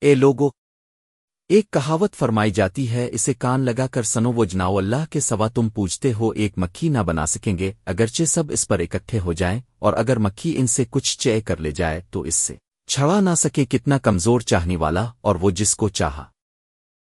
اے لوگو، ایک کہاوت فرمائی جاتی ہے، اسے کان لگا کر سنو، وہ جناؤ اللہ کے سوا تم پوچھتے ہو، ایک مکھی نہ بنا سکیں گے، اگرچہ سب اس پر اکٹھے ہو جائیں، اور اگر مکھی ان سے کچھ چے کر لے جائے، تو اس سے چھڑا نہ سکے، کتنا کمزور چاہنے والا، اور وہ جس کو چاہا۔